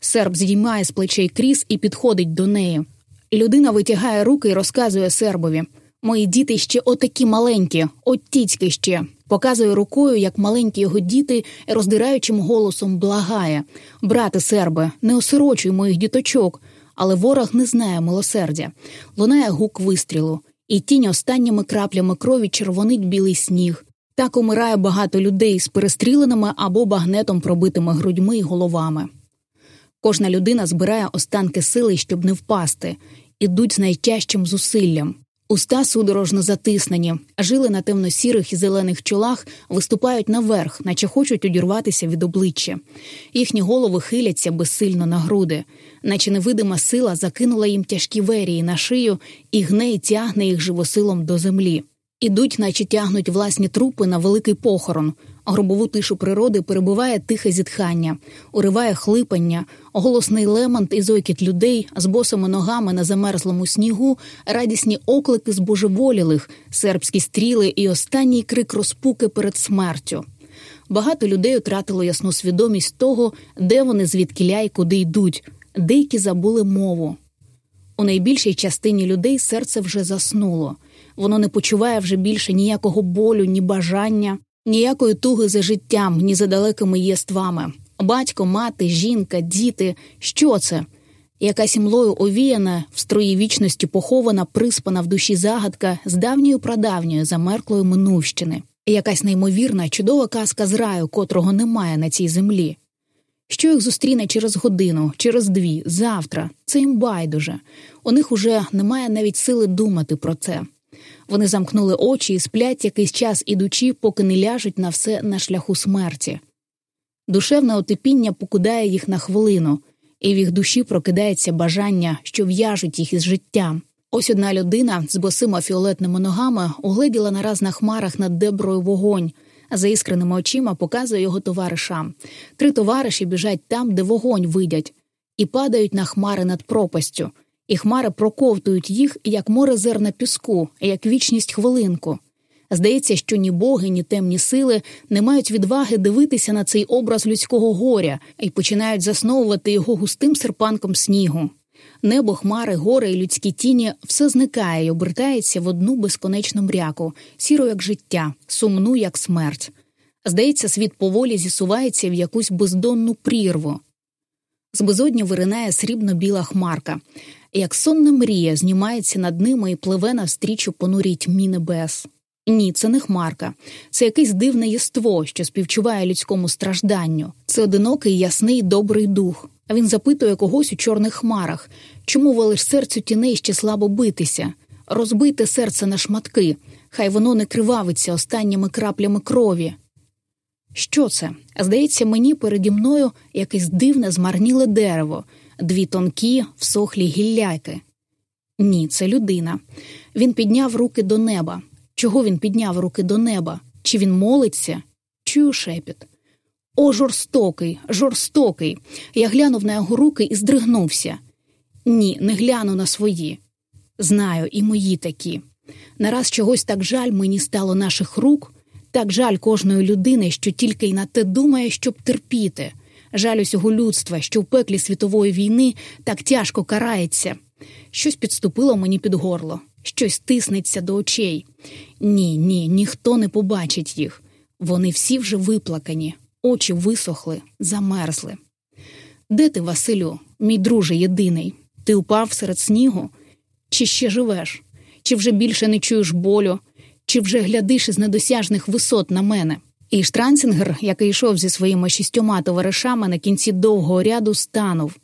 Серб зіймає з плечей кріс і підходить до неї. Людина витягає руки і розказує сербові Мої діти ще отакі маленькі, от тіцьки ще. Показує рукою, як маленькі його діти роздираючим голосом благає Брате сербе, не осирочуй моїх діточок. Але ворог не знає милосердя. Лунає гук вистрілу, і тінь останніми краплями крові червонить білий сніг. Так умирає багато людей з перестріленими або багнетом пробитими грудьми й головами. Кожна людина збирає останки сили, щоб не впасти, ідуть з найтяжчим зусиллям. Уста судорожно затиснені, а жили на темно-сірих і зелених чолах виступають наверх, наче хочуть одірватися від обличчя. Їхні голови хиляться безсильно на груди, наче невидима сила закинула їм тяжкі верії на шию і гне й тягне їх живосилом до землі. Ідуть, наче тягнуть власні трупи на великий похорон. Гробову тишу природи перебуває тихе зітхання, уриває хлипання, голосний лемант і зойкіт людей з босими ногами на замерзлому снігу, радісні оклики збожеволілих, сербські стріли і останній крик розпуки перед смертю. Багато людей втратило ясну свідомість того, де вони звідкіля й куди йдуть, деякі забули мову. У найбільшій частині людей серце вже заснуло. Воно не почуває вже більше ніякого болю, ні бажання, ніякої туги за життям, ні за далекими єствами. Батько, мати, жінка, діти що це? Якась імлою овіяна, в строї вічності похована, приспана в душі загадка з давньої прадавньої замерклої минувщини, якась неймовірна, чудова казка з раю, котрого немає на цій землі. Що їх зустріне через годину, через дві, завтра, це їм байдуже. У них уже немає навіть сили думати про це. Вони замкнули очі і сплять якийсь час ідучи, поки не ляжуть на все на шляху смерті. Душевне отипіння покидає їх на хвилину, і в їх душі прокидається бажання, що в'яжуть їх із життям. Ось одна людина з босима фіолетними ногами угледіла нараз на хмарах над деброю вогонь, а за іскреними очима показує його товаришам. Три товариші біжать там, де вогонь видять, і падають на хмари над пропастю і хмари проковтують їх, як море зерна піску, як вічність хвилинку. Здається, що ні боги, ні темні сили не мають відваги дивитися на цей образ людського горя і починають засновувати його густим серпанком снігу. Небо, хмари, гори і людські тіні все зникає і обертається в одну безконечну мряку, сіру, як життя, сумну, як смерть. Здається, світ поволі зісувається в якусь бездонну прірву. З безодні виринає срібно біла хмарка як сонна мрія знімається над ними і пливе навстріч у понурій тьмі небес. Ні, це не хмарка, це якесь дивне єство, що співчуває людському стражданню. Це одинокий, ясний, добрий дух. А він запитує когось у чорних хмарах чому велиш серцю тіней ще слабо битися, розбийте серце на шматки, хай воно не кривавиться останніми краплями крові. Що це? Здається, мені переді мною якесь дивне змарніле дерево, дві тонкі, всохлі гілляки. Ні, це людина. Він підняв руки до неба. Чого він підняв руки до неба? Чи він молиться? Чую шепіт. О, жорстокий, жорстокий. Я глянув на його руки і здригнувся. Ні, не гляну на свої. Знаю, і мої такі. Нараз чогось так жаль мені стало наших рук, так жаль кожної людини, що тільки й на те думає, щоб терпіти жаль усього людства, що в пеклі світової війни так тяжко карається. Щось підступило мені під горло, щось тиснеться до очей. Ні, ні, ніхто не побачить їх. Вони всі вже виплакані, очі висохли, замерзли. Де ти, Василю, мій друже єдиний? Ти упав серед снігу? Чи ще живеш? Чи вже більше не чуєш болю, чи вже глядиш із недосяжних висот на мене? І Штранцінгер, який йшов зі своїми шістьома товаришами на кінці довгого ряду, станув.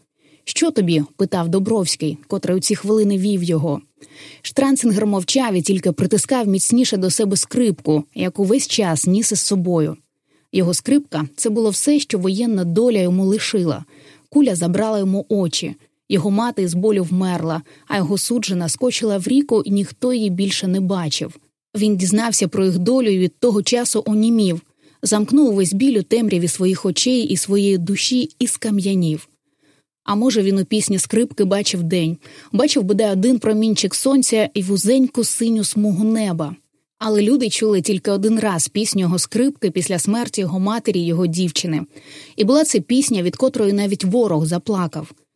Що тобі? питав Добровський, котрий у ці хвилини вів його. Штранцінгер мовчав і тільки притискав міцніше до себе скрипку, яку весь час ніс із собою. Його скрипка це було все, що воєнна доля йому лишила. Куля забрала йому очі. Його мати з болю вмерла, а його суджена скочила в ріку, і ніхто її більше не бачив. Він дізнався про їх долю і від того часу онімів, замкнув увесь біль у темряві своїх очей і своєї душі і скам'янів. А може, він у пісні скрипки бачив день, бачив бодай один промінчик сонця і вузеньку синю смугу неба. Але люди чули тільки один раз пісню його скрипки після смерті його матері його дівчини. І була це пісня, від котрої навіть ворог заплакав.